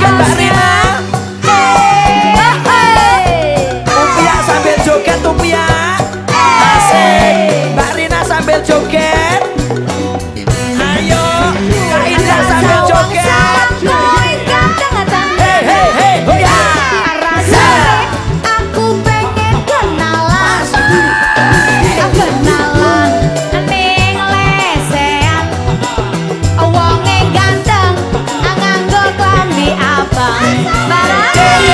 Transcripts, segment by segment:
joget Yeah.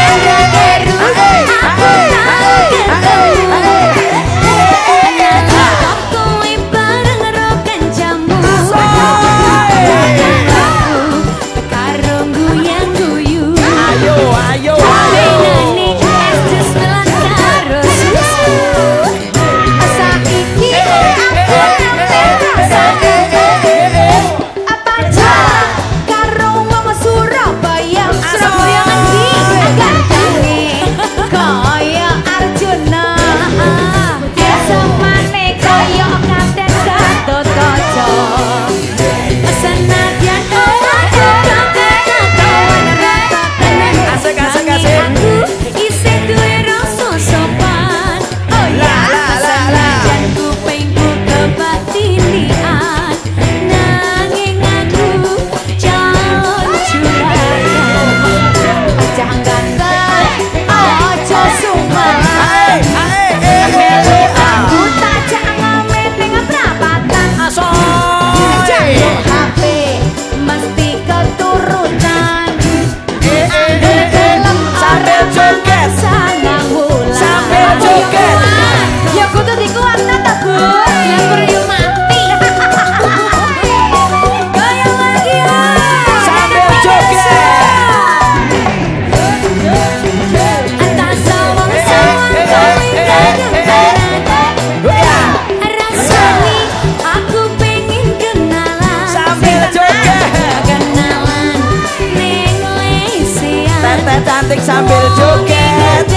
Cantik sambil joget.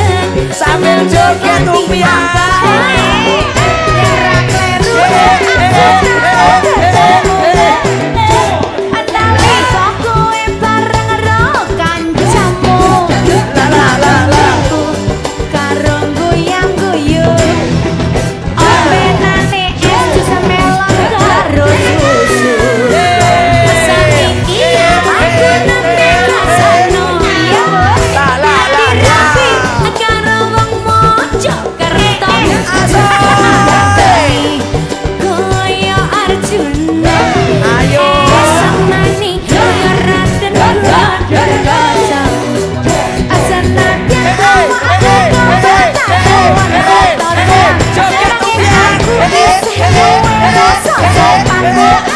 Sambil joget Upia Yeah.